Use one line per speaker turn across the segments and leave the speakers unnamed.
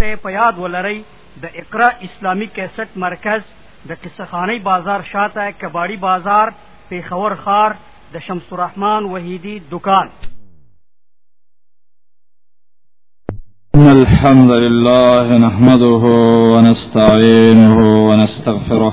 ته په یاد ولرئ د اقرا اسلامی کیسټ مرکز د قصخانی بازار شاته کباړی بازار پیښور خار د شمس الرحمن وحیدی دکان
ان الحمد لله نحمده ونستعينه ونستغفره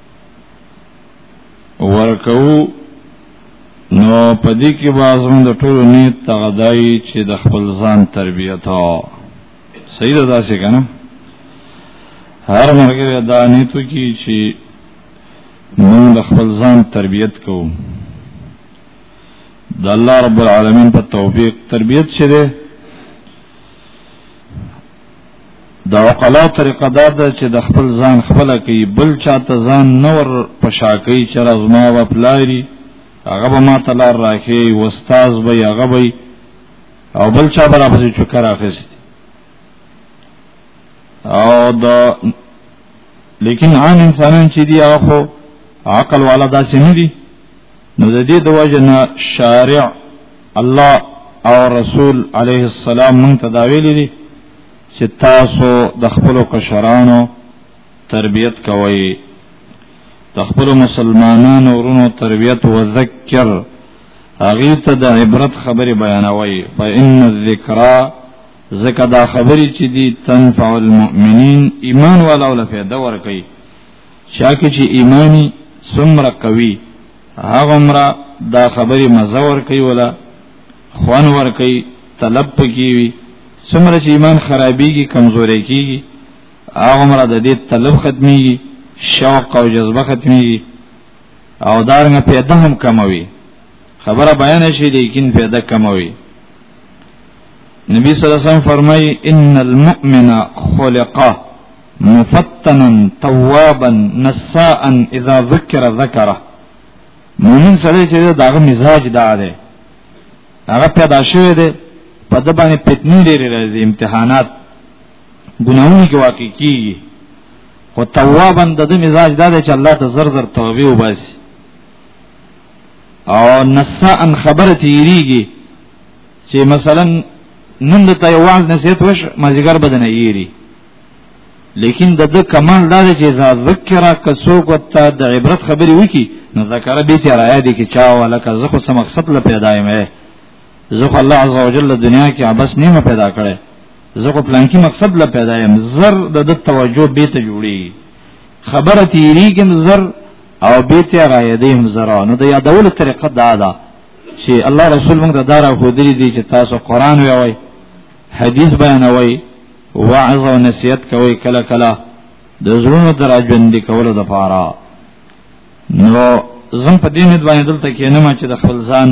ورکو نو پدې کې بازم د ټولو نیت تغدای چې د خپل ځان تربیت او صحیح ده داسې کنه هر مرګره دا نیتو کې چې موږ د خپل ځان تربیت کوو د الله رب العالمین په توفیق تربیت شه ده د عقلا طریقه دا ده چې د خپل ځان خپل کوي بل چاته ځان نور پشا کوي چې رزما و پلاری هغه به ما تلار راکې واستاز به هغه به او بل چا برا پسې چکر اخیست او د لیکن عام انسانان چې دی هغه عقل والا داسې نه دي نو د دې د وجنه شارع الله او رسول عليه السلام مونږ ته دا ویلي دي چې تاسو د خپل کشرانو تربيت کوئ د خپل مسلمانانو ورونو تربيت او ذکر هغه ته د عبرت خبره بیانوي فإن الذکرا زکه دا خبرې چې دي تنفع المؤمنین ایمان والا ول فائدہ ورکړي شاکه چې ایمانی سمره قوي هغه عمره دا خبرې مزور کوي ولا خوان ور کوي طلب پکېوي سمره چې ایمان خرابيږي کمزوري کیږي هغه عمره د دې طلب ختميږي شوق او جذبه ختميږي او دارنګ پیدا هم کموي خبره بیان شي لیکن پیدا کموي نبی صلی الله علیه وسلم فرمای ان المؤمن خلقه مفتنا توابا نساء اذا ذکر ذکره مؤمن سره چې داغه مزاج دا دی هغه پیدا شوی دی په د باندې پتنی لري راځي امتحانات ګناونه کې واقع کیږي او توابا د دې مزاج دا دی چې الله ته زر زر توبه وباسي او نساء خبره تیریږي چې مثلا نن د تیواز نصیحت وش مازیګر بدنه یری لیکن د د کمال دا دی چې اذا ذکر کسوک وتا د عبرت خبرې وکي نو ذکر به تیر آیا دي کې چا ولکه زه خو سم مقصد له پیدا یم زه خو الله عز وجل دنیا کې عبس نیمه پیدا کړي زه خو پلان کې مقصد له پیدا یم زر د د توجه به ته جوړي خبره تیری کوم زر او به ته راي دي هم زر نو د یادول طریقه دا ده چې الله رسول موږ ته دا راخو دي چې تاسو قران وایي حدیث بیانوي وعظ او نصیحت کوي کله کله د زړونو تر ژوند کولو د پاره نو زم په دې مد باندې دلته کې نه ما چې د خپل ځان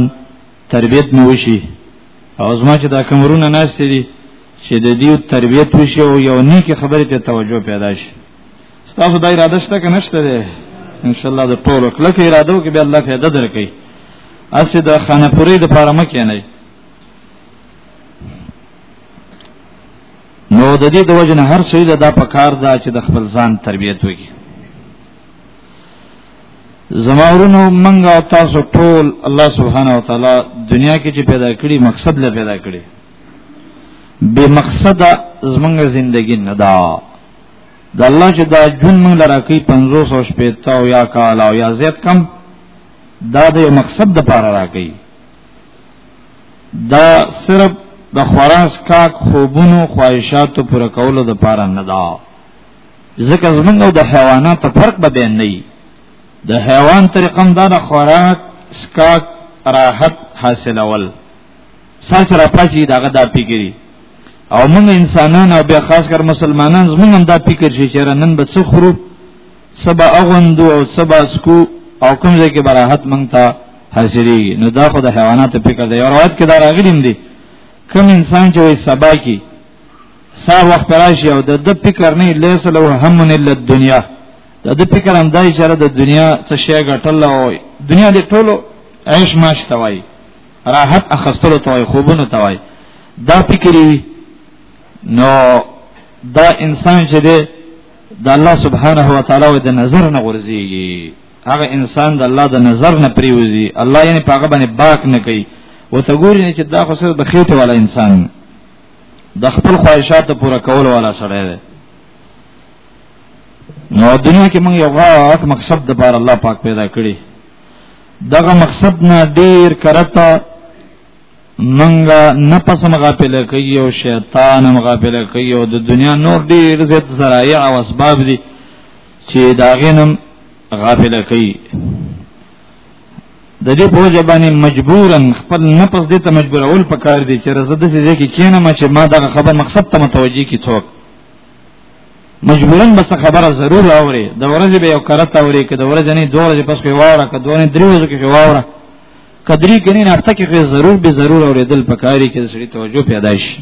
تربيت مو وشي او زما چې دا کمرونه ناشته دي چې د دې تربيت وشي او یو نیکی خبرې ته توجه پیدا شي تاسو دا اراده شته که نشته ده ان شاء الله د ټولو کله کې اراده وکړي به الله فائدہ درکړي اسې د خانه پوری د پاره مکه نه نو د دې د وجنه هر څه له دا پکار دا چې د خپل ځان تربيت وکړي زماورونو منګه او تاسو ټول الله سبحانه و تعالی دنیا کې چې پیدا کړی مقصد له پیدا کړی به مقصد زمونږه زندگی نه دا د الله چې دا جون موږ لره کوي 500 شپې تا او یا کال او یا زیات کم دا د مقصد د پاره راکې دا صرف د خراس کاک خوبونو خواهشاتو پر کولو د پاره نه دا ځکه زمونږ د حیواناتو فرق به بین نه د حیوان طریقم دا د خوراک سکاک راحت حاصلول سر سره پچی داغه دا پیګری او موږ انسانان او بیا خاص کر مسلمانان زمونږ هم دا فکر شي چې نن به څه خورو سبا اغوندو او سبا سکو او کوم ځای کې براحت مونږ ته حاصلېږي نو دا خو د حیواناتو فکر دی روایت کې دا راغلیم دی کوم انسان چې وای سبا کې سار وخت راشي او د د فکر نه لیس له هم نه له دنیا د د فکر هم دای چې د دنیا څه شی غټل او دنیا د ټولو عيش ماش توای راحت اخستلو توای خوبونو توای دا فکر وي نو دا انسان چې دی د الله سبحانه و تعالی د نظر نه غورځيږي هغه انسان د الله د نظر نه پریوزي الله یې په هغه باندې باک نه کوي او ته ګوري چې دا خو سره بخیته والا انسان د خپل خواهشاتو پوره کول والا سره دی نو دنیا کې موږ یو غاټ مقصد د بار الله پاک پیدا کړی دغه مقصد نه ډیر کرتا منګه نه پسم غافل کوي او شیطان هم غافل کوي او د دنیا نور ډیر زیات ذرایع او اسباب دي چې دا غنم غافل کوي د دې په وجه باندې مجبورن خپل نفس دې ته مجبورول پکار دي چې رزه د دې کې کینم چې ما دا خبر مقصد ته متوجي کی څوک مجبورن بس خبره ضرور اوري د ورځې به یو کرته اوري که د ورځې نه دوه ورځې پس کې واوره که دوه نه درې ورځې کې واوره کدری کني نفته کې غي ضرور به ضرور اوریدل پکاري کې سړي توجه پیدا شي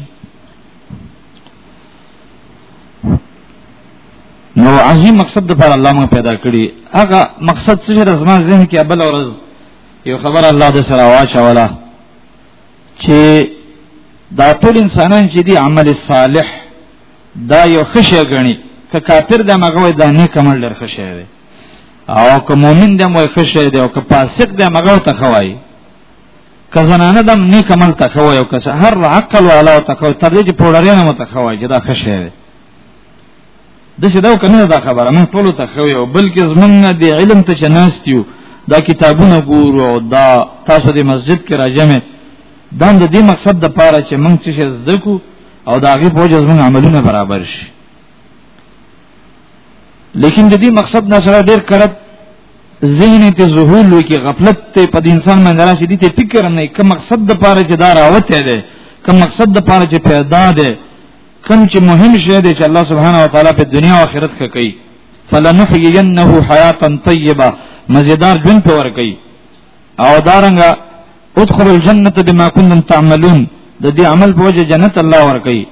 نو عظیم مقصد د پر الله مو پیدا کړی هغه مقصد چې رزما ذهن کې ابل اورز یو خبر الله د سره واچولا چې دا ټول انسانان چې دی عمل صالح دا یو خشه غني که کافر د مغوي د نیک عمل لر خشه وي او که مؤمن دې موي خشه دې او که فاسق دې مغو ته خوای که زنانه دم نیک عمل ته خوای او که هر عقل والا ته خو تر دې پوډرې نه مت خوای چې دا خشه دې د څه دا کنه دا خبره مونږ ټول ته خوای او بلکې زمونږ دې علم ته چناستیو دا کتابونه ګورو او دا تاسو دې مسجد کې راځمه دا د دې مقصد د پاره چې مونږ څه زده کو او دا غي په جز مونږ عملونه برابر شي لیکن د دې مقصد نه سره ډېر کړه ذهن ته ظهور لوي کې غفلت ته په انسان باندې راشي دي ته فکر نه کوم مقصد د پاره چې دا راوته ده کوم مقصد د پاره چې پیدا ده کوم چې مهم شی دی چې الله سبحانه و تعالی په دنیا او آخرت کې کوي فلنحيينه حیاتا طیبه مزیدار ژوند په ور کوي او دارنګه ادخلوا الجنه بما كنتم تعملون د دې عمل په وجه جنت الله ور کوي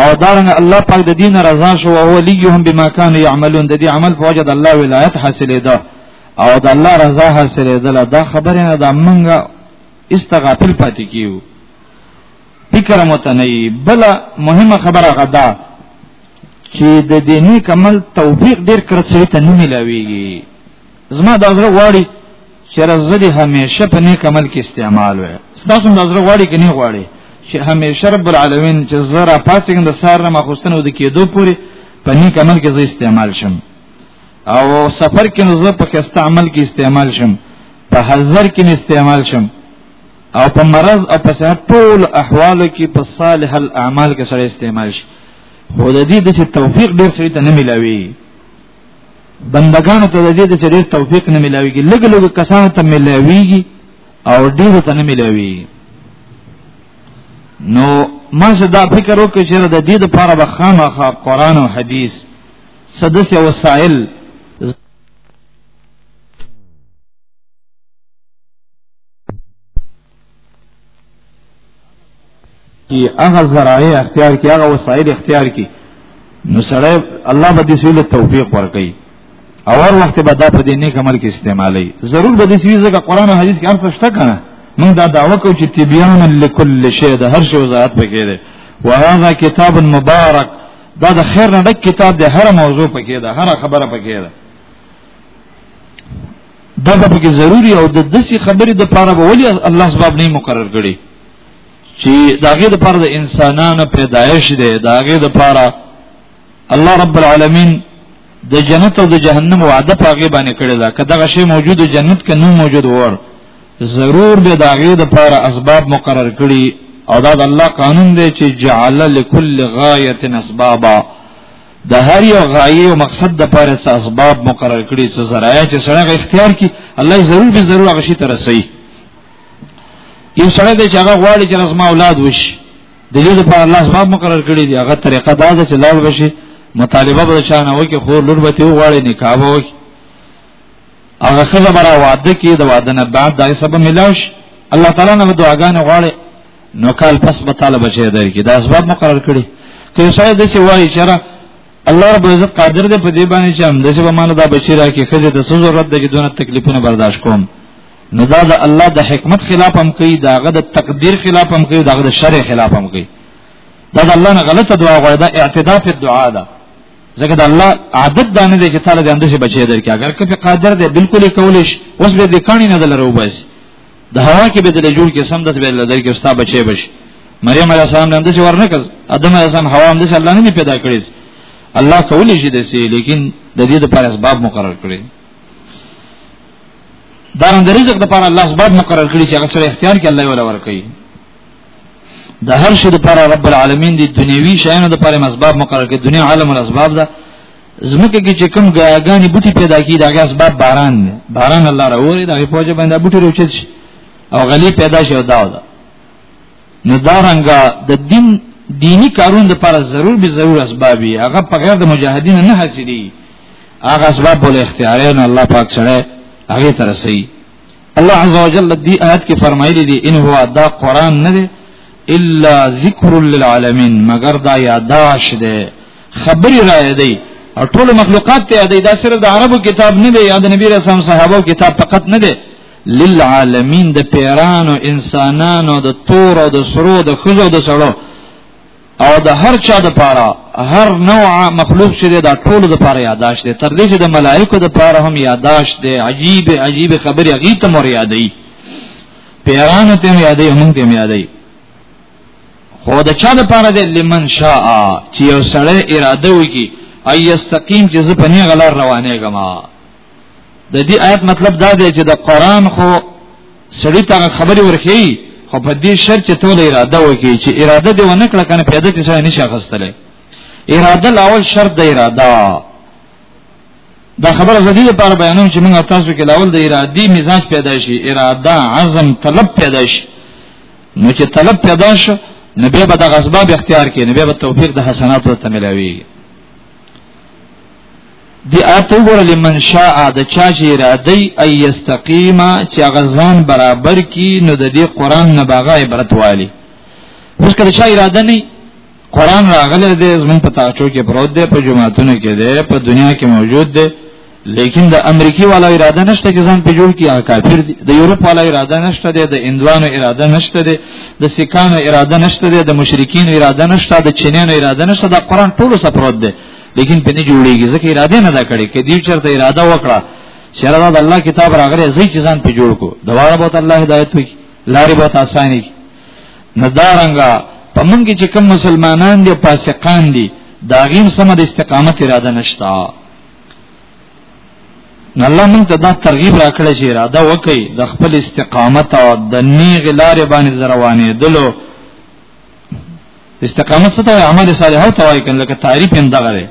او دارنګ الله پاک د دین رضا شو او ولیهم بما كانوا يعملون د دې عمل په وجه د الله ولایت حاصلې ده او د الله رضا حاصلې ده دا خبره نه ده منګه استغافل پاتې کیو فکر متنی بل مهمه خبره غدا چې د دیني کمل توفیق ډیر کړڅې ته نه ملاويږي زما د زړه غواړي چې زه دې همیشه په نیک عمل کې استعمال وې ستاسو د زړه غواړي کې نه غواړي چې همیشه رب العالمین چې زرا پاسګن د سار نه مخستنو د کېدو پوري په نیک عمل کې زه استعمال شم او سفر کې نو زه په خسته عمل کې استعمال شم په حذر کې استعمال شم او په مرض او په صحت ټول احوال کې په صالح الاعمال کې سره استعمال شي خو د دې د توفیق ډېر سړي ته نه ملاوي بندگانو ته د دې چې ډېر توفیق نه ملاويږي لګ لګ کسانو ته ملاويږي او ډېر ته نه ملاويږي نو ما زه دا فکر وکړ چې د دې لپاره به خامخا قران او حديث سدس او وسائل کې هغه ذرایع اختیار کې هغه وسایل اختیار کې نو سره الله به دې سویل توفیق ورکړي او هر وخت به دا په دې نیک عمل کې استعمالي ضرور به دې سویل ځکه قران او حدیث کې ارته شته کنه موږ دا دعوه کوو چې تبیان لكل شی د هر شی وضاحت پکې ده وهذا کتاب مبارک دا د خیر نه ډک کتاب دی هر موضوع پکې ده هر خبره پکې ده دا به کې ضروری او د دسی خبرې د پاره به ولې الله سبحانه نه مقرر کړي چې داګه د پاره د انسانانو پیدایش دی داګه د پاره الله رب العالمین د جنت او د جهنم وعده پاګه باندې کړی دا کدا غشي موجود جنت کې نو موجود ور ضرور به داګه د پاره اسباب مقرر کړي او دا د الله قانون دی چې جعل لكل غایه اسبابا د هر یو غایې او مقصد د پاره څه اسباب مقرر کړي څه ذرایع چې سره اختیار کړي الله ضرور به ضرور هغه شي ترسي یو سره د چې هغه غواړي چې رسما اولاد وشي د دې لپاره الله اسباب مقرر کړي دي هغه طریقه دا ده چې لاړ بشي مطالبه به چانه وکي خو لور به ته غواړي نکاح به وکي هغه خزه برا وعده کې د وعده نه بعد دای سبب ملاوش الله تعالی نه دعاګانې غواړي نو کال پس به تعالی بچی درکې دا اسباب مقرر کړي که شاید دسی وایي چې را الله رب عزت قادر دی په دې باندې چې هم دسی به مال دا بچی راکې خځه د سوزو رد دغه دونه تکلیفونه برداشت کوم نو دا د الله د حکمت خلاف هم کوي داغه د تقدیر خلاف هم کوي داغه د شرع خلاف هم کوي دا د الله نه غلطه دعا غواړي دا اعتداء په دعا ده ځکه د الله عادت دا نه دی چې تعالی د اندشه بچی درکې اگر که قادر دی بالکل یې کولې اوس به د کانی نه دلرو بس د هوا کې به د جوړ کې سم د به لدر کې ستا بچي بش مریم علیه السلام هم د څه ورنکز ادم علیه السلام هوا هم د الله نه پیدا کړی الله کولی شي د سي لیکن د دې لپاره اسباب مقرر کړی دا هم د رزق لپاره الله اسباب مقرر کړی چې هغه سره اختیار کې الله ولا ورکړي د هر شي لپاره رب العالمین د دنیوي شیانو لپاره اسباب مقرر کړي دنیا عالم الاسباب ده زمکه کې چې کوم غاګانی بوټي پیدا کی دا غاس باب باران دی باران الله راوړي دا په وجه باندې بوټي روچت شي او غلی پیدا شي او دا ودا نو دا رنګه د دین دینی کارون د پر ضرور به ضرور اسبابي هغه په غیر د مجاهدین نه حاصلي هغه اسباب بول اختیار نه الله پاک سره هغه تر سي الله عز وجل دې آیت کې فرمایلی دی ان هو دا قران نه دی الا ذکر للعالمین مگر دا یاداش ده خبري را یادې او ټول مخلوقات ته یادې دا صرف د عربو کتاب نه دی یا د نبی رسول الله صحابه کتاب فقط نه دی للعالمین د پیرانو انسانانو د تور او د سرو د خزو د سړو او د هر چا د پاره هر نوع مخلوق چې دا ټول د پاره یاداش دي تر دې چې د ملائکو د پاره هم یاداش دي عجیب عجیب خبرې هغه ته مور یادې پیرانو ته یادې هم ته یادې خو د چا د پاره دی لمن شاء چې یو سړی اراده وکي اي یستقیم چې زه په نه غلار روانه غما د دې آیت مطلب دا دی چې د قران خو سړی ته خبري ورخی خو په دې شرط چې ټول اراده وکي چې اراده دی ونه کړ کنه پیدا چې سړی نشه غستله اراده لاول شرط د اراده دا خبره زدي لپاره بیانوم چې موږ تاسو کې لاول د ارادي مزاج پیدا شي اراده عزم طلب پیدا شي نو چې طلب پیدا شو نو بیا به د غصباب اختیار کې نو بیا به توفیق د حسنات ورته ملاوي دی اته ګور لمن شاء د چا چې ارادي اي استقيما چې غزان برابر کی نو د دې قران نه باغه عبرت والی اوس کله چې اراده نه قران راغلی دی زمون په تاچو کې پروت دی په جماعتونو کې دی په دنیا کې موجود دی لیکن د امریکای والا اراده نشته چې ځان په جوړ کې کافر دي د یورپ والا اراده نشته دی د اندوانو اراده نشته دی د سکانو اراده نشته دی د مشرکین اراده نشته د چینانو اراده نشته د قران ټول سره پروت دی لیکن په نه جوړیږي ځکه اراده نه دا کړي کې دی چرته اراده وکړه شرع د الله کتاب راغره زی چې ځان په جوړ کو دواره بوت الله هدایت وکړي لارې به تاسانی نه دارنګا په موږ کې چې کوم مسلمانان دي فاسقان دي دا غیم سم د استقامت اراده نشتا نه الله موږ ته دا ترغیب راکړی چې اراده وکړي د خپل استقامت او د نیغ لارې باندې روانې دلو استقامت څه ته عمل صالح او توای کله لکه تعریف هم دغه دی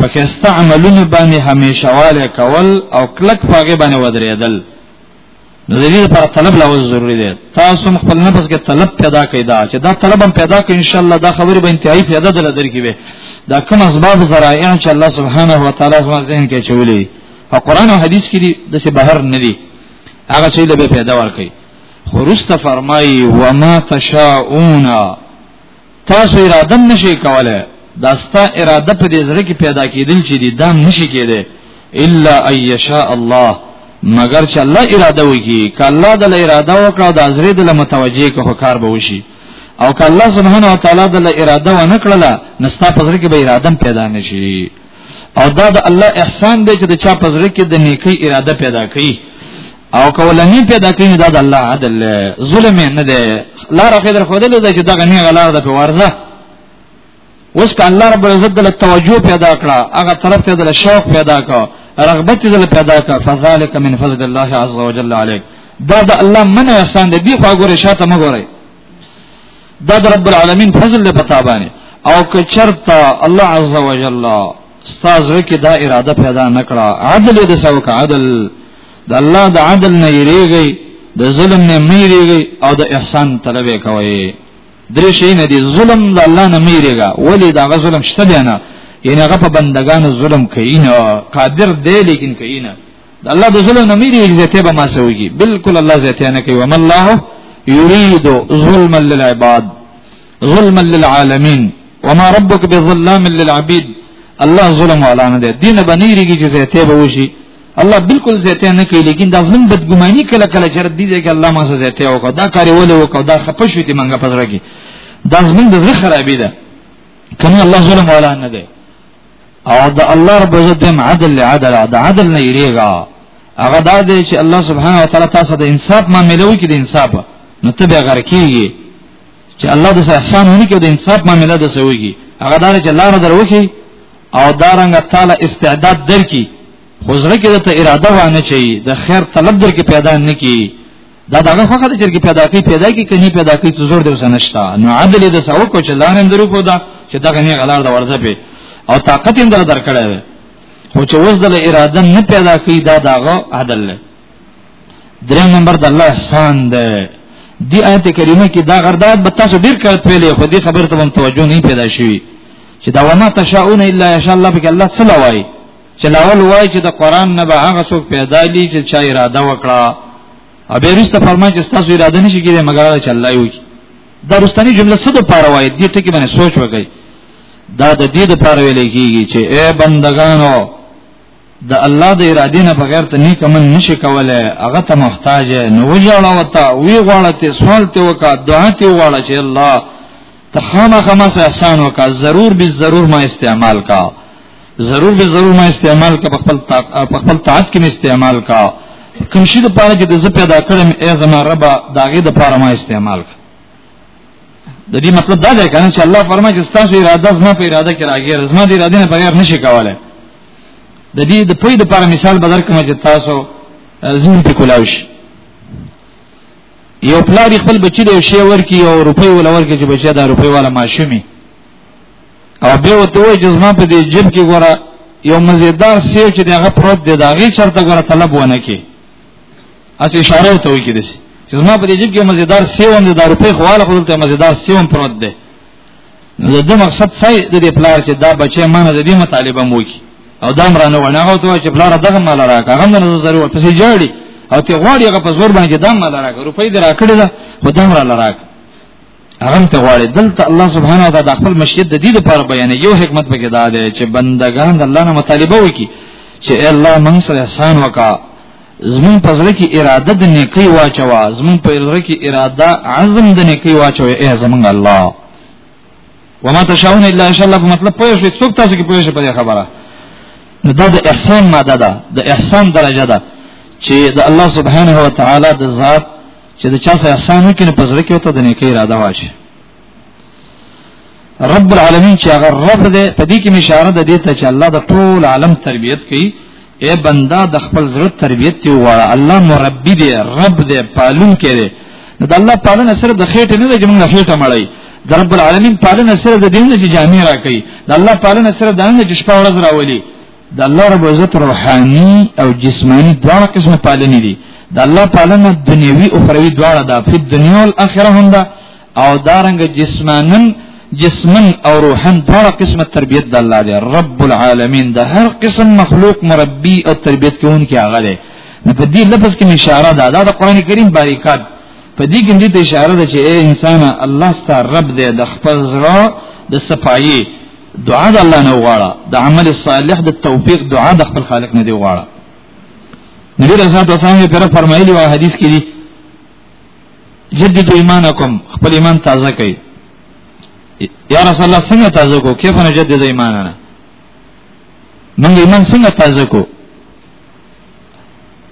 پکې استعملونه باندې همیشواله کول او کلک پاګه باندې ودرېدل نو د دې لپاره طلب لا ضروری دی تاسو هم خپل نفس کې طلب پیدا کړئ دا چې دا طلب هم پیدا کړئ ان شاء الله دا خبره به انتهایی فائدہ دل درکې وي دا کوم اسباب ذرایع چې الله سبحانه و تعالی زما ذهن کې چولې او قران او حدیث کې د څه بهر نه دي هغه شی له پیدا ورکړي خو رست فرمایي وما تشاؤون تاسو اراده نشي کوله دا ستا اراده په دې زړه کې پیدا کېدل چې دي دا نشي کېده الا ايشاء الله مگر چې الله اراده وکړي کله د اراده وکړه د ازرې د متوجه کو کار به وشي او که الله سبحانه و تعالی د اراده و نه کړله نستا پزره کې به اراده پیدا نشي او دا د الله احسان دی چې د چا پزره کې د نیکی اراده پیدا کړي او کولنی پیدا کړی دا د الله عدل ظلم نه دی لار خو در خو دل چې دغه نه غلار د ورزه اوس ک الله رب العزت د توجه پیدا کړه هغه طرف ته د شوق پیدا کړه رغبت دې پیدا کړه فذلک من فضل الله عز وجل عليك دا د الله من احسان دی خو غوړې شاته مګورې دا د رب العالمین فضل له پتا باندې او که چرتا الله عز وجل استاد وکي دا اراده پیدا نکړه عدل دې سوک عدل د الله د عدل نه یریږي د ظلم نه میریږي او د احسان طلب کوي درې شي نه دي ظلم د الله نه میریږي ولې دا ظلم شته دی نه یعنی هغه په بندگانو ظلم کوي نه قادر دی لیکن کوي نه د الله د ظلم نه میریږي زته به ما سويږي بالکل الله زته نه کوي وم الله یرید ظلم للعباد ظلما للعالمين وما ربك بظلام للعبيد الله ظلم ولا نه دی دین باندې ریږي چې زه ته به وشي الله بالکل زیته نه کوي لیکن دا زمون بدګماني کله کله چر دي چې الله ما سره زیته وکړه دا کار ولې وکړه دا خپه شو دي منګه پزره کې دا زمون د زړه خرابې ده کنه الله ظلم ولا نه دی او دا الله رب عزت دم عدل عدل دا عدل نه یریږي هغه دا دی چې الله سبحانه و تعالی تاسو د انصاف معاملې وکړي د انصاف نو ته به غرقېږي چې الله د احسان هونی کې د انصاف معاملې د سويږي هغه دار چې لار دروخي او دارنګ تعالی استعداد درکې خزره کې ته اراده وانه چي د خیر طلب درکې پیدا نه کی دا دغه خو خدای چې پیدا کی پیدا کی کني پیدا کی څه زور دی وسنشتا نو عدل د سو کو چې لار درو کو دا چې دغه نه غلار د ورځه په او طاقت هم در درکړې خو چې اوس د اراده نه پیدا کی دا دغه عدل نه درې نمبر د الله احسان ده دی آیت کریمه کې دا غرداد به تاسو ډیر کار پیلې خو دې خبره ته توجه نه پیدا شوی چې دا وما تشاؤون الا ان شاء الله بک الله صلی وای چې لاول وای چې د قران نه به هغه څوک پیدا لی چې چا اراده وکړه او به رسته فرمای چې تاسو اراده نشي کېږي مګر چې الله یو کی دا رستنی جمله څه د پاره وای دې ټکی باندې سوچ وکړئ دا د دې د پاره ویل کېږي چې اے بندگانو د الله د ارادې نه بغیر ته نیک عمل نشي کولای هغه ته محتاج نه وجاړه وتا وی غواړه ته سوال ته وکا دعا ته وغواړه چې الله ته خامخا ما سه احسان وکا ضرور به ضرور ما استعمال کا ضرور به ضرور ما استعمال کا په خپل په خپل طاعت کې استعمال کا کوم شي د پاره چې د زه پیدا کړم ای زما رب داغه د پاره ما استعمال کا د دې مطلب دا دی کنه چې الله فرمایي چې تاسو اراده زما په اراده کې راګیر زما د اراده نه بغیر نشي کولای د دې د پوی د پر مثال بدر کوم چې تاسو زین په کولاو شي یو پلار خپل بچی د شی ورکی او روپۍ ول ورکی چې بچی دا روپۍ والا ماشومی او به وته وای چې زما په دې جیب کې ګوره یو مزیدار سیو چې دغه پروت دی دا غي چرته ګوره طلب ونه کی اس اشاره ته وکړي دي چې ما په دې جیب کې مزیدار سیوم د روپې خواله خپل ته مزیدار سیوم پروت دی نو د مقصد څه د دې پلار چې دا بچي مانه د دې مطالبه مو کی او دا مرانه ونه هغه ته چې پلار دغه مال راکا هغه نه ضرورت پسې جوړي او ته غواړي هغه په زور باندې دا مال راکا روپې دې راکړي دا خدام را لراک هغه ته غواړي دلته الله سبحانه و تعالی خپل مشیت د دې لپاره بیان یو حکمت پکې دا دی چې بندگان د الله نه مطالبه وکړي چې الله موږ سره احسان وکا زمون په زړه کې اراده د نیکی واچوا زمون په زړه کې اراده عزم د نیکی واچوا ای زمون الله وما تشاؤون الا ان شاء الله په مطلب پوه شئ څوک تاسو کې پوه شئ په خبره دا د احسان ماده ده د احسان درجه ده چې د الله سبحانه و تعالی د ذات چې د چا سره احسان وکړي نو په زړه کې وته د نیکي اراده واشي رب العالمین چې هغه رب دې په دې کې اشاره ده دې ته چې الله د ټول عالم تربيت کوي اے بندا د خپل زړه تربيت ته وړه الله مربي دې رب دې پالون کړي نو د الله پالنه سره د خېټه نه د جمله خېټه مړی د رب العالمین پالنه سره د دین چې جامع راکړي د الله پالنه سره د نه چې شپه ورځ راولي د الله رب عزت روحاني او جسماني دواړه قسمه پالنې دي د الله پالنه دنیوي او اخروی دواړه ده په دنیا او آخرت هم ده او دارنګ جسمانن جسمن او روحن دواړه قسمه تربیت د الله دی رب العالمین د هر قسم مخلوق مربی او تربیت کوونکی هغه دی نو په دې لفظ کې اشاره ده دا د قران کریم باریکات په دې کې دې اشاره ده چې اے انسان الله ستاسو رب دی د خپل زړه د صفایي دعا د الله نه وغواړه د عمل صالح د توفیق دعا د خپل خالق نه دی وغواړه نبی رسول الله صلی الله علیه فرمایلی او حدیث کې دی جدد ایمانکم خپل ایمان تازه کړئ یا رسول الله څنګه تازه کو کیف نه جدد ایماننا موږ ایمان څنګه تازه کو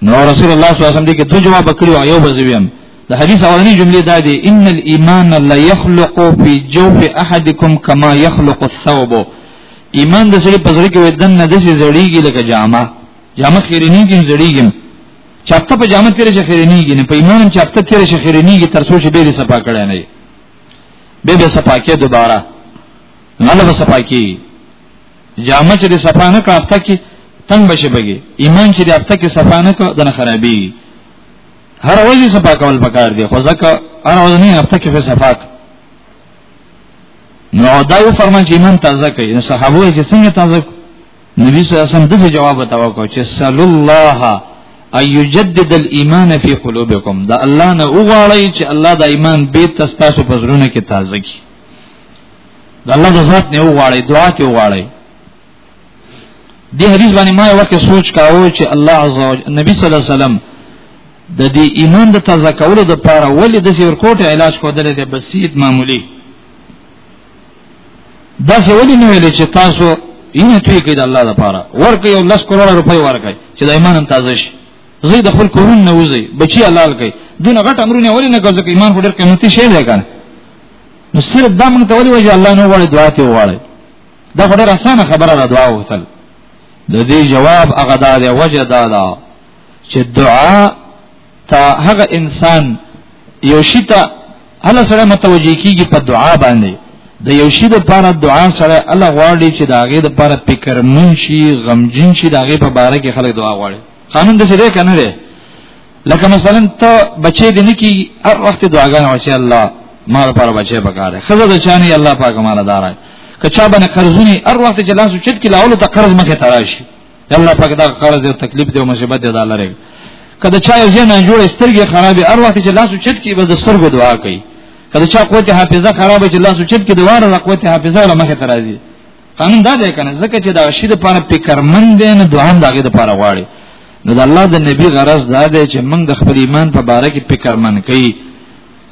نو رسول الله صلی الله علیه وسلم دې کې دوه جواب کړی او یو بزویم د حدیث اولنی جمله دا دی ان الايمان لا يخلق في جوف احدكم كما يخلق الثوب ایمان د سړي په ځړي کې ودن نه دسي زړیږي لکه جامه جامه خیرنی کې زړیږي چاپته په جامه تیرې چې خیرنی کې نه په ایمان هم چاپته تیرې چې خیرنی کې تر څو چې به دې صفا کړی نه به به صفا کې دوباره نه به صفا کې جامه چې صفا نه کړه هفته کې تنگ بشي بګي ایمان چې هفته کې صفا نه کړه دنه خرابي هر ورځ صفا کول پکار دي خو ځکه هر ورځ نه هفته کې صفا نو دا یو فرمان چې ایمان تازه کوي نو صحابه یې څنګه تازه نبی صلی الله علیه وسلم دغه جواب وتاو کو چې صلی الله ايجدد الايمان في قلوبكم دا الله نه وغواړي چې الله دا ایمان به تاسو په زړونو کې تازه کړي د الله رضا نه وغواړي دعا کې وغواړي دې حدیث باندې ما یو کې سوچ کاوه چې الله عزوجل نبی صلی الله علیه وسلم د دې ایمان د تازه کولو د پاره ولې د سیر کوټه علاج کودل د بسیط معمولی دا څه ولې نه ویل چې تاسو یې توی کړئ د الله لپاره ورکه یو لس کروڑ روپۍ ورکړئ چې د ایمان تازه شي زه د خپل کورون نه وځي بچي حلال کړئ دونه غټ امرونه ولې نه کوي ایمان هډر قیمتي شی دی کنه نو صرف دا موږ ته ولي وجه الله نو وړي دعا ته وړي دا خو ډېر اسانه خبره ده دعا وکړل د دې جواب هغه دا دی وجه دا ده چې دعا ته هغه انسان یو شي ته هله سره متوجي کیږي په دعا باندې د یو شي د پاره دعا سره الله غواړي چې دا غي د پاره فکر منشي غمجن شي دا غي په باره کې خلک دعا غواړي قانون د څه دی کنه لکه مثلا ته بچې دې نه کی هر وخت دعاګانې او چې الله ما لپاره بچې پکاره خزه د چاني الله پاک ما نه دارای کچا باندې قرضونی هر وخت چې لاس چت کې لاول ته قرض مکه تراشي الله پاک دا قرض او تکلیف دی او مصیبت دی دا لري کله چا یې زنه جوړ سترګې خراب هر وخت چې لاس چت کې به د سترګو دعا کوي کله چا قوت حافظه خراب چې لاس چت کې دواره قوت حافظه له مخه ترازي قانون دا دی کنه ځکه چې دا شی د پاره فکرمند دی نه دوام دغه د پاره غواړي نو د الله د نبی غرض دا دی چې موږ د خپل ایمان په باره کې فکرمند کړي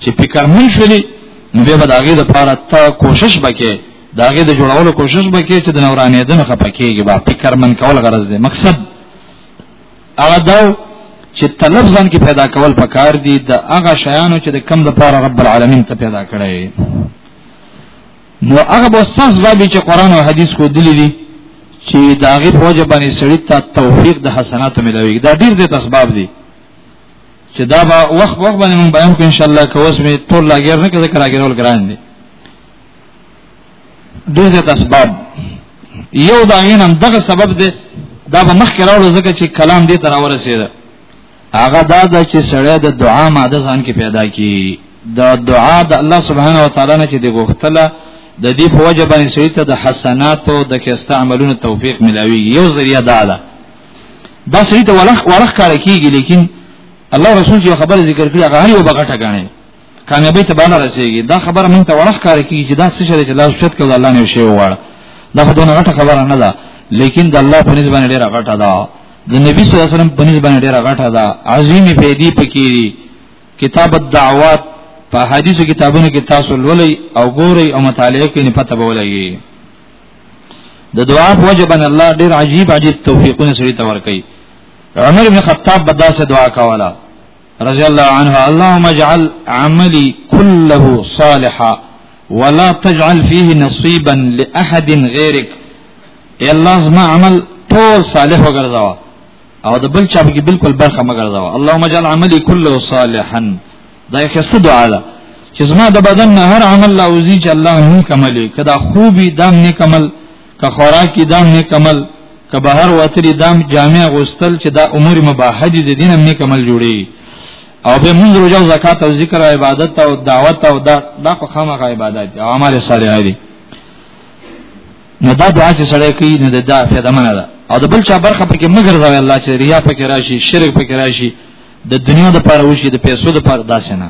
چې فکرمند شولې نو به د هغه د پاره تا کوشش وکړي د هغه د جوړولو کوشش وکړي چې د نورانې دنه خپکیږي با فکرمند کول غرض دی مقصد هغه دا چې طلب ځان کې پیدا کول پکار دي د هغه شیانو چې د کم د پاره رب العالمین ته پیدا کړي نو هغه به ساس بابي چې قران او حديث کو دلی دي چې دا غي فوجه باندې سړی ته توفیق د حسنات ملوي دا ډیر زیات اسباب دي چې دا به وخت وخت باندې مونږ بیان کو ان شاء الله کوس می ټول لاګر نه کړه کراګرول ګران دي ډیر زیات اسباب یو دا غینم دغه سبب دی دا به مخکې راوړو ځکه چې کلام دې تر اورسېده هغه دا د چې سړی د دعا ماده ځان کې پیدا کی د دعا د الله سبحانه و تعالی نه چې د غوښتله د دې په وجه باندې سړي ته د حسناتو د کېسته عملونو توفیق ملاوي یو ذریعہ دا ده دا سړي ته ورخ ورخ کار کیږي لیکن الله رسول چې خبر ذکر کړی هغه هر یو بغټه غاڼه کامیابی ته باندې رسیږي دا خبره مونږ ته ورخ کار کوي چې دا څه شری چې لاس شت کړه الله نه شي وړ دا خو دونه غټه خبره نه ده لیکن د الله په نسبت ډیره غټه ده د نبی صلی الله علیه وسلم په نسبت ډیره غټه ده عظیم پیدي پکې کتاب الدعوات په حدیثو کتابونو کې تاسو لولئ او ګورئ او مطالعه کوئ نه پته به ولګي د دعا په وجه باندې الله ډیر عجیب عجیب توفیقونه سړي ته ورکړي عمر بن خطاب بداسه دعا کوله رضی الله عنها اللهم اجعل عملي كله صالحا ولا تجعل فيه نصيبا لاحد غيرك اے الله زما عمل ټول صالح وګرځاوه او د بل چا بګي بالکل برخه مګرځاوه اللهم اجعل عملي كله صالحا دا یې خسته دعا ده چې زما د بدن نه هر عمل لا وزي چې الله نیک عمل کړي کدا خوبي دام نیک عمل که خوراکي دام نیک عمل که بهر وتري دام جامع غوستل چې دا امور مباح دي د دین نیک عمل جوړي او به موږ روزه او زکات او ذکر او عبادت او دعوت او دا دا خو خامخا عبادت او اعمال صالحه دي نو دا دعا چې سره کوي نو دا فائدہ منه ده او د بل چا برخه پکې مگر ځوي الله چې ریا پکې راشي شرک پکې راشي د دنیا د پاره وشي د پیسو د پاره داسې نه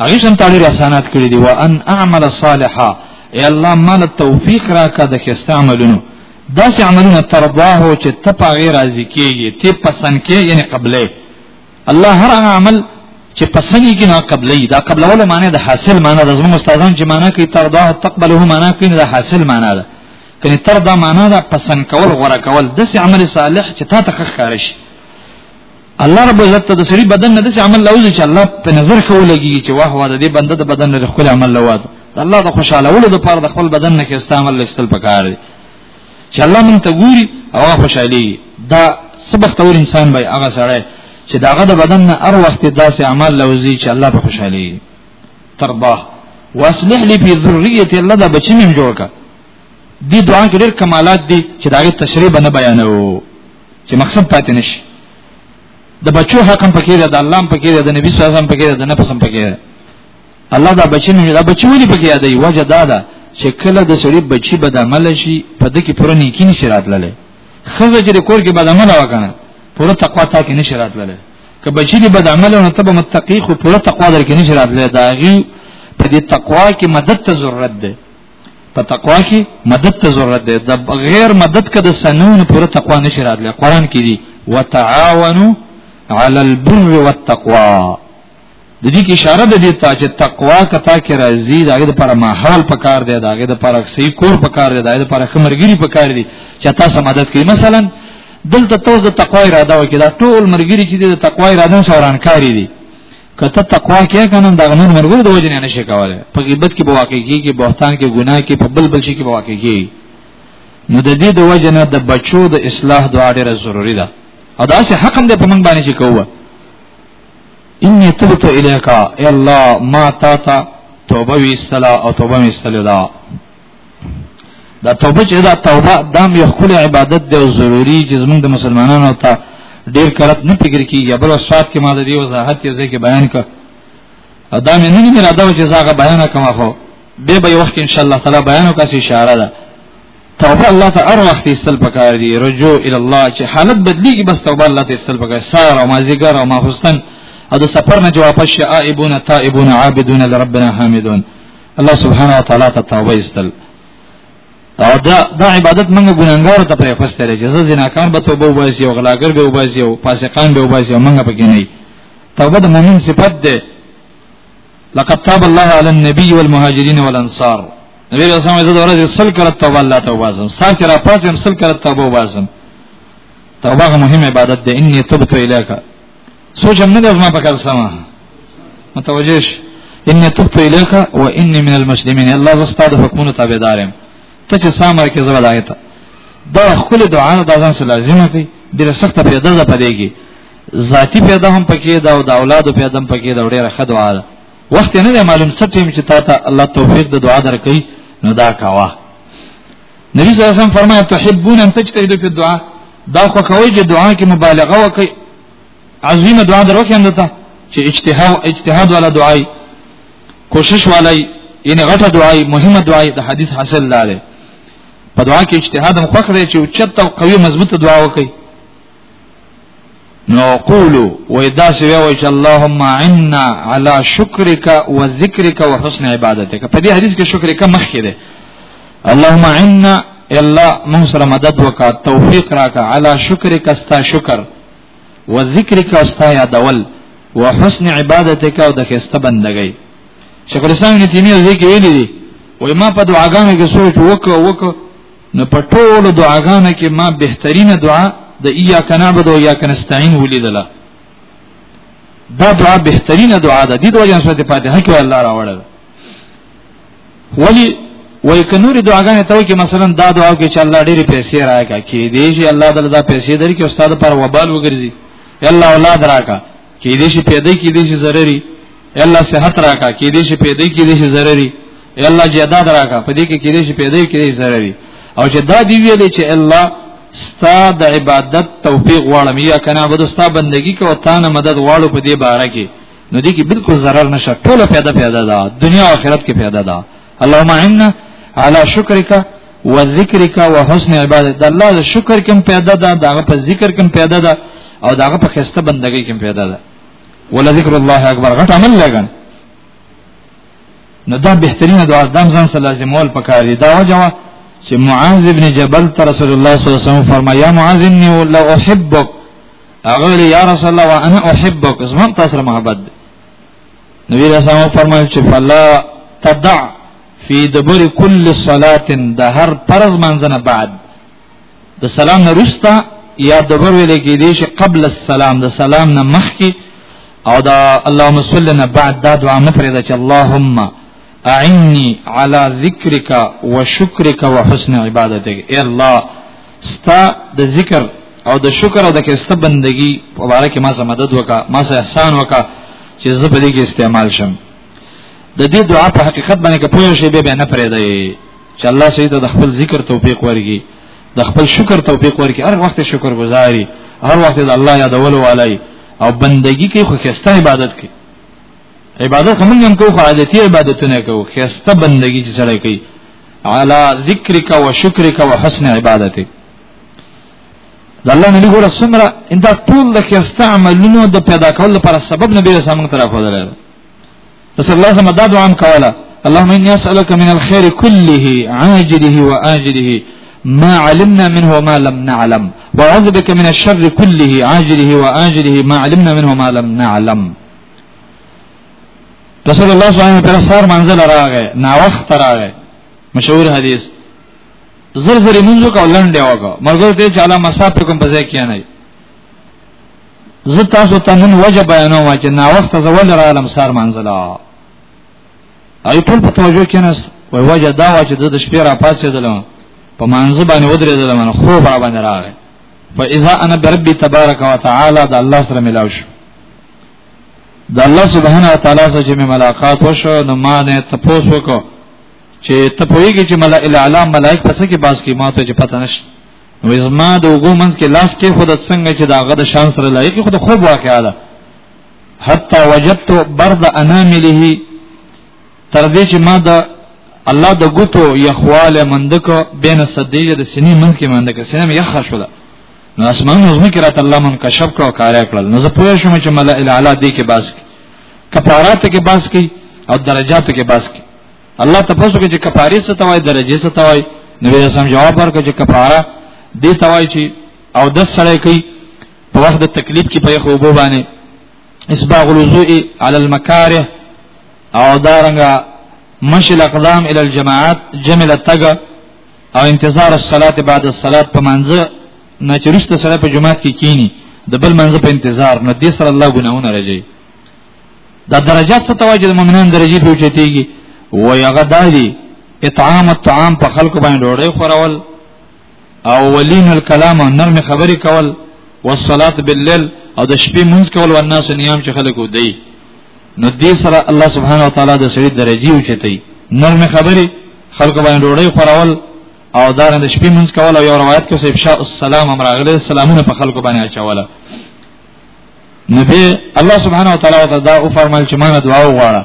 هغه شم تعالی رسانات کړی دی وان اعمل صالحا ای الله مال توفیق راکا د خسته عملونو داس عملونه ترضاه چې ته په غیر راضی کیږي ته پسند کې یعنی قبلې الله هر عمل چې پسند کې نه قبلې دا قبلولو معنی د حاصل معنی د زمو استادان چې معنی کوي ترضاه تقبله معنی کوي د حاصل معنی ده کني ترضا معنی دا پسند کول غوړه کول داس عمل صالح چې تا ته ښه ښکارش الله رب عزت ته د سړي بدن نه داسې عمل لوځي چې الله په نظر کې ولګي چې واه واه د دې بنده د بدن نه خپل عمل لواد الله د خوشاله ولو د پاره د خپل بدن نه کې استعمال لستل پکار دي چې الله مونږ ته ګوري او هغه خوشالي دا سبق تور انسان به هغه سره چې داغه د بدن نه هر وخت داسې عمل لوځي چې الله په خوشالي ترضاه واصلح لي في ذريتي الله دا بچی مې جوړ کا دي دعا کې ډېر کمالات دي چې داغه تشریح بنه بیانو چې مقصد پاتې نشي د بچو حق هم پکې ده د الله هم پکې ده د نبی صلی الله علیه وسلم پکې ده د نفس هم پکې ده الله دا بچی نه دا بچی ولې پکې یادې وجه دا ده چې کله د سړي بچی بد عمل شي په دې کې پوره نیکی نشي راتللی خزه چې کور کې بد عمل وکنه پوره تقوا تا کې نشي راتللی که بچی دې بد عمل نه ته متقی خو پوره تقوا در کې نشي راتللی دا غي په دې تقوا کې مدد ته ضرورت ده په تقوا کې مدد ته ضرورت ده د غیر مدد کده سنون پوره تقوا نشي راتله قران کې دي وتعاونوا على البر والتقوى د دې کې اشاره ده دې ته چې تقوا کتا کې راځي دا غي د پر ماحول پکار دی دا غي د پر اکسي کور پکار دی دا غي د پر خمرګری پکار دی چې تاسو مدد کوي مثلا دلته توز د تقوا اراده وکړه ټول مرګری چې د تقوا اراده سره انکاری دي کته تقوا کې کنه دا نور مرګو د وجه نه نشي کوله په غیبت کې بواقع کې کې بهتان کې ګناه کې په بل بل شي کې بواقع کې نو د دې د وجه نه د بچو د اصلاح دعا ډیره ضروری ده او دا چې حق هم دې په من باندې چې کوه انی تبت الیکا ای الله ما تا تا توبه ویستلا او توبه ویستلا دا توبه چې دا توبه دا یو خپل عبادت دی او ضروری چې زمونږ د مسلمانانو ته ډیر کرت نه فکر کیږي بل وسات کې ما د دې وضاحت یې ځکه بیان کړ دا مې نه نه راځه چې زاغه بیان کوم خو به به وخت ان شاء الله تعالی بیان وکړ چې اشاره ده توبه الله ته هر وخت استل پکار دی رجوع ال الله چې حالت بدلیږي بس توبه الله ته استل پکار سار او مازیګر او ماخستن او د سفر نه جواب شي آئبون تائبون عابدون لربنا حامدون الله سبحانه وتعالى ته توبه استل او دا دا عبادت موږ ګناګار ته پرې خوسته لري جزا زناکان به توبه وباسي او غلاګر به وباسي او فاسقان به وباسي او موږ پکې نه توبه د مؤمن صفت ده لقد تاب الله على النبي والمهاجرين والانصار نبی رسول الله زړه ورځ سل کړه توبه الله ته وازم ساکه را پاتم سل کړه توبه وازم توبه مهم عبادت ده اني تبت اليك سوچ هم نه ده زما په کار سما متوجه شي ان تبت اليك واني من المسلمين الله زستاد حکمونو تابعدارم ته چې سامر کې زړه دایته دا خپل دعا د ځان سره لازمه کوي ډیره سخته پیدا ده پدې کې ذاتی پیدا هم پکې دا او د اولاد پیدا هم پکې دا ډیره ښه دعا ده وخت نه دی معلوم څه ټیم چې تا ته الله توفیق د دعا درکې نو دا کاوه نبی صلی الله علیه وسلم فرمایي تحبون ان تجتهدوا فی الدعاء دا خو کوي چې دعا کې مبالغه وکړي عظیمه دعا درو کې اندته چې اجتهاد اجتهاد والا دعای کوشش والا یعنی غټه دعای مهمه دعای د حدیث حاصل لاله په دعا کې اجتهاد هم خوښ لري چې چت او قوي مضبوطه دعا وکړي نو قولو و ادا سی وی چې اللهم عنا على شکرک و ذکرک و حسن عبادتک په دې حدیث کې شکر کم مخکې ده اللهم عنا الا من سره مدد وکا توفیق راکا علی شکرک استا شکر و ذکرک استا یادول و حسن عبادتک او د خسته بندګی شیخ الاسلام ابن تیمیه ذکر ویلی دی وای ما په دعاګانو کې سوچ وکړ وکړ نو په ټولو دعاګانو کې ما بهترینه دعا د ایاک نعبد او ایاک نستعين ولیدله دا دعا بهترینه دعا ده د دې وجه سره د فاتحه کې الله راوړل ولی وای کنور دعاګانې ته کې مثلا دا دعا کې چې الله ډېری پیسې راکا کې دې چې الله دل دا پیسې درې کې استاد پر وبال وګرځي الله اولاد راکا کې دې چې پیدا کې دې چې ضروري الله صحت راکا کې دې چې پیدا کې دې چې ضروري الله جیداد راکا په دې کې کې دې چې پیدا کې دې ضروري او چې دا دی ویل چې الله ستا د عبادت توفیق غواړم یا کنه بده ستا بندگی کو تا نه مدد غواړو په دې باره کې نو دې کې بالکل zarar نشه ټول پیدا پیدا ده دنیا او آخرت کې پیدا ده اللهم عنا على شکرک و ذکرک و حسن عبادت د الله د شکر کوم پیدا ده داغه په ذکر کوم پیدا ده او داغه په خسته بندګۍ کوم پیدا ده ولا ذکر الله اکبر غټ عمل لګن نو دا بهترینه دعا د ځان سره لازمول پکاري دا وجوه چې معاذ ابن جبل ته رسول الله صلی الله علیه وسلم فرمایا معاذ انی لو احبک هغه یا رسول الله وانا احبک زما تاسو محبت دی نبی رسول الله فرمایل چې فلا تدع فی دبر کل صلاه د هر فرض منځنه بعد د سلام نه رستا یا دبر ویل کې دی چې قبل السلام د سلام نه مخکي او دا اللهم صل لنا بعد دا دعا مفرده چې اللهم اعنی علی ذکرک وشکرک وحسن عبادتک اے الله ستا د ذکر او د شکر او د کسته بندگی مبارک ما سره مدد وکا ما سره احسان وکا چې زه په دې کې استعمال شم د دې دعا په حقیقت باندې که پوه شي به نه پرې دی چې الله سید د خپل ذکر توفیق ورګي د خپل شکر توفیق ورګي هر وخت شکر گزاري هر وخت د الله یادولو علي او بندگی کې خو کسته عبادت کوي عبادت هم هم کو عادتي عبادتونه کو خسته بندگی چې سره کوي على ذکرک و شکرک و حسن عبادتک الله نبی ګوره سمره انده ټول د خسته عملونو د پیدا کولو لپاره سبب نبی رسول الله تر خو درل رسول الله سم دا دعا کوله اللهم اني اسالك من الخير كله عاجله واجله ما علمنا منه وما لم نعلم واعوذ بك من الشر كله عاجله واجله ما علمنا منه وما لم نعلم رسول الله صلی الله علیه وسلم سر منزل راغې نا وخت راغې مشهور حدیث زر زر منځو کو لنډه وکړه مرګ ته چې علا مسافه کوم بځای کې نه زه تاسو ته نن وجه بیانوم چې نا وخت زول را عالم سر منزل ای ټول په توجه کې نه وای وجه دا و چې د شپې را پاسې دلم په منځ باندې ودرې دلم خو را باندې راغې فاذا انا بربي تبارك وتعالى د الله سره ملاوي د الله سبحانه و تعالی سره چې ملاقات وشو نو ما نه تپوس وکړ چې ته پوهیږي چې ملائکه الاعلام ملائکه پس کې باس کې ما ته چې پته نشته نو زما د وګو منځ کې لاس کې خود څنګه چې دا غد شان سره لایق خود خوب واقعا ده حتی وجدت برد انامله تر دې چې ما د الله د ګوتو یخواله مندکو بین صدیجه د سینې منځ کې مندکه سینې یخ شوله نو اسمان نظم کې راته الله منکشف کړو کار کړل نو زه پوه شوم چې ملائ الاعلى دې کې باس کې کفارات کې باس کې او درجات کې باس کې الله تاسو کې چې کفاره څه توای درجه څه توای نبی اسلام جواب ورکړ چې کفاره دې توای چې او د سړی کوي په وخت د تکلیف کې په خوبو باندې اسباغ الوضوء على المكاره او دارنګه مشل اقدام الى الجماعات جمل تګ او انتظار الصلاه بعد الصلاه په منځه نه چرشته سره په جماعت کې کینی د بل منځه په انتظار نو دې سره الله ګناونه راځي دا درجات څه تواجد مؤمنان درجه په چتیږي و یغه دالی اطعام الطعام په خلکو باندې ډوړې خورول او ولین الكلام او نرم خبرې کول والصلاه بالليل او د شپې منځ کول والناس نیام چې خلکو دی نو دې سره الله سبحانه وتعالى د سړي درجه اوچتای نرمه خبره خلق باندې ډوړې خورول او دا د شپې منځ کول او یو روایت کې افشاء السلام امر غلې سلامونه په خلق باندې اچوله نبی الله سبحانه وتعالى دا او فرمایل چې مانه دعا وغواړه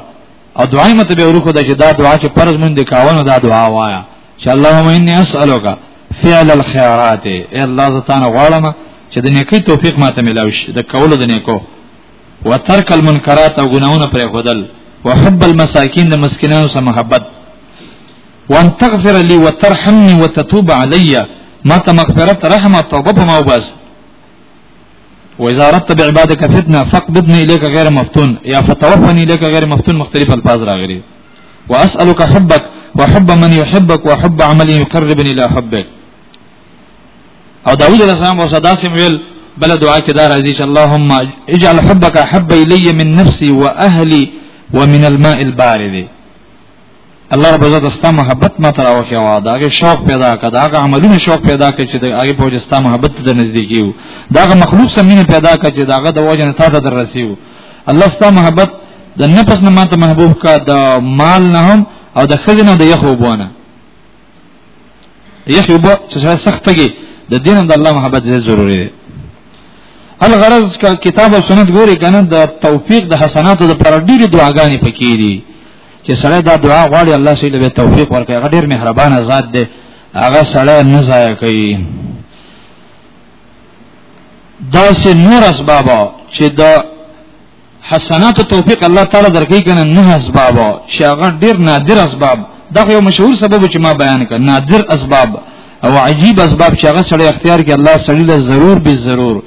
او دعای مت به ورکو د چې دا دعا چې فرض مونږ د کاونه دا دعا وایا چې اللهم انی اسالک فعل الخيرات اے الله زتان غواړم چې د نیکی توفیق ماته ملاوي شي د کولو د نیکو وترک المنکرات او ګناونه پرې غدل وحب المساکین د مسکینانو سره محبت وان تغفر لي وترحمني وتتوب علي ما ته مغفرت رحمت توبه ما وبس واذا اردت بعبادك فتنه فاقبضني اليك غير مفتون يا فتوفني اليك غير مفتون مختلف الفاظ راغلي واسالك حبك وحب من يحبك وحب عمل يقربني الى حبك او داوود علیه السلام ورسره داسې ویل بل دعا کې دا راځي چې اللهم اجعل حبك حب الي من نفسي واهلي ومن الماء البارد الله رب عزت استا محبت ما تر اوخه وا دا هغه شوق پیدا کړه دا هغه عملونه شوق پیدا کړ چې هغه په جستا محبت ته نږدې کیو دا هغه مخلوق سمینه پیدا کړ چې دا هغه د وجه نه تاسو در رسیو الله استا محبت د نفس نه ماته محبوب کا د مال نه هم او د خزینه د یخو بونه یحیو بو چې سره سخت پګي د دین د الله محبت زیات ضروری دی الغرض کا کتاب او سنت ګوري کنه د توفیق د حسناتو د پر ډیره دعاګانې پکې دي چې سره دا دعا غواړي الله سي له توفیق ورکړي هغه ډیر مهربان ذات دی هغه سره نه ضایع کوي دا سه نور اسباب چې د حسنات توفیق الله تعالی درکې کنه نه اسباب چې هغه ډیر نادر اسباب دا یو مشهور سبب چې ما بیان کړ نادر اسباب او عجیب اسباب چې هغه سړی اختیار کې الله سړی له ضرور به ضرور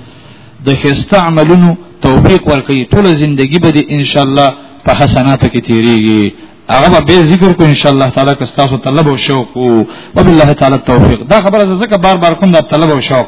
د خسته عملونو توفیق ورکړي ټول ژوندۍ به دې ان شاء الله په حسناتو کې تیریږي هغه به ذکر کو ان شاء الله تعالی که تاسو طلب او شوق او وبالله تعالی توفیق دا خبره زکه بار بار کوم دا طلب او شوق